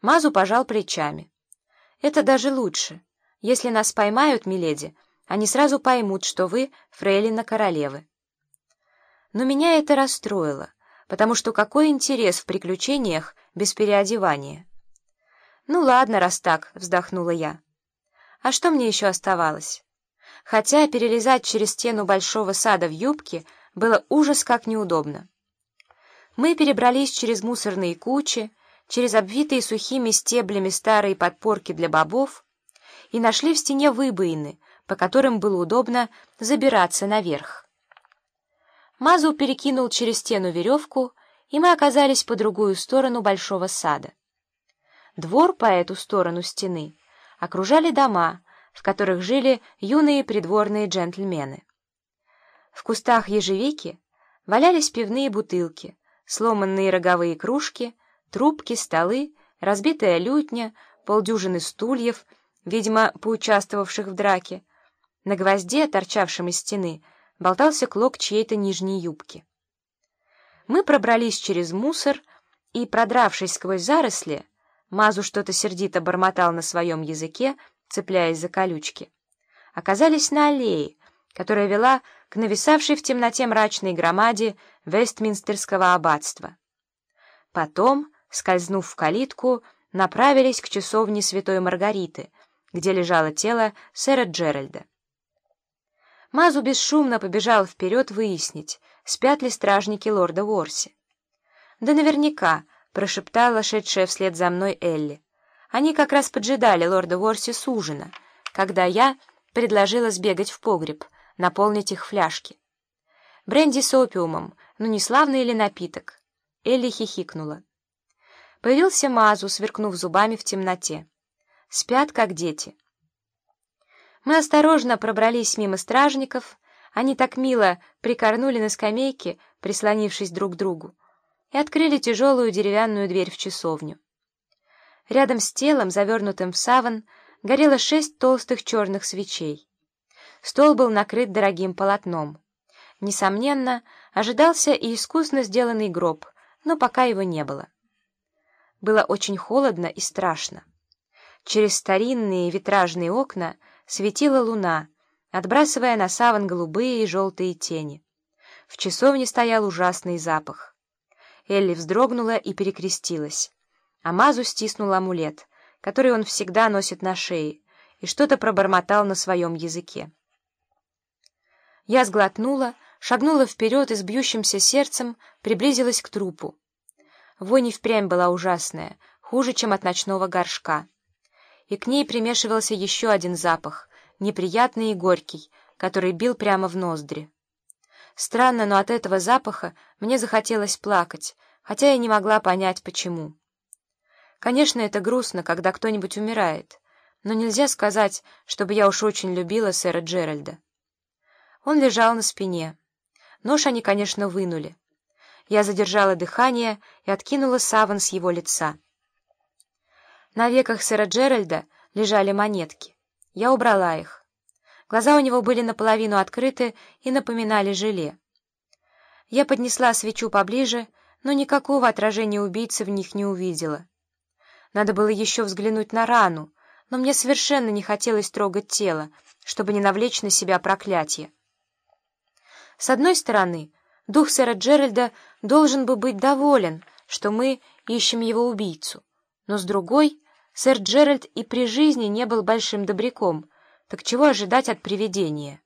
Мазу пожал плечами. «Это даже лучше. Если нас поймают, миледи, они сразу поймут, что вы фрейлина королевы». Но меня это расстроило, потому что какой интерес в приключениях без переодевания? «Ну ладно, раз так», — вздохнула я. «А что мне еще оставалось?» Хотя перелезать через стену большого сада в юбке было ужас как неудобно. Мы перебрались через мусорные кучи, через обвитые сухими стеблями старые подпорки для бобов и нашли в стене выбоины, по которым было удобно забираться наверх. Мазу перекинул через стену веревку, и мы оказались по другую сторону большого сада. Двор по эту сторону стены окружали дома, в которых жили юные придворные джентльмены. В кустах ежевики валялись пивные бутылки, сломанные роговые кружки, трубки, столы, разбитая лютня, полдюжины стульев, видимо, поучаствовавших в драке. На гвозде, торчавшем из стены, болтался клок чьей-то нижней юбки. Мы пробрались через мусор и, продравшись сквозь заросли, Мазу что-то сердито бормотал на своем языке, цепляясь за колючки, оказались на аллее, которая вела к нависавшей в темноте мрачной громаде Вестминстерского аббатства. Потом, скользнув в калитку, направились к часовне Святой Маргариты, где лежало тело сэра Джеральда. Мазу бесшумно побежал вперед выяснить, спят ли стражники лорда Уорси. «Да наверняка», — прошептала шедшая вслед за мной Элли. Они как раз поджидали лорда Уорси с ужина, когда я предложила сбегать в погреб, наполнить их фляжки. Бренди с опиумом, ну не славный ли напиток? Элли хихикнула. Появился Мазу, сверкнув зубами в темноте. Спят, как дети. Мы осторожно пробрались мимо стражников, они так мило прикорнули на скамейке, прислонившись друг к другу, и открыли тяжелую деревянную дверь в часовню. Рядом с телом, завернутым в саван, горело шесть толстых черных свечей. Стол был накрыт дорогим полотном. Несомненно, ожидался и искусно сделанный гроб, но пока его не было. Было очень холодно и страшно. Через старинные витражные окна светила луна, отбрасывая на саван голубые и желтые тени. В часовне стоял ужасный запах. Элли вздрогнула и перекрестилась. Амазу стиснул амулет, который он всегда носит на шее, и что-то пробормотал на своем языке. Я сглотнула, шагнула вперед и с бьющимся сердцем приблизилась к трупу. Вонь и впрямь была ужасная, хуже, чем от ночного горшка. И к ней примешивался еще один запах, неприятный и горький, который бил прямо в ноздри. Странно, но от этого запаха мне захотелось плакать, хотя я не могла понять, почему. Конечно, это грустно, когда кто-нибудь умирает, но нельзя сказать, чтобы я уж очень любила сэра Джеральда. Он лежал на спине. Нож они, конечно, вынули. Я задержала дыхание и откинула саван с его лица. На веках сэра Джеральда лежали монетки. Я убрала их. Глаза у него были наполовину открыты и напоминали желе. Я поднесла свечу поближе, но никакого отражения убийцы в них не увидела. Надо было еще взглянуть на рану, но мне совершенно не хотелось трогать тело, чтобы не навлечь на себя проклятие. С одной стороны, дух сэра Джеральда должен бы быть доволен, что мы ищем его убийцу, но с другой, сэр Джеральд и при жизни не был большим добряком, так чего ожидать от привидения?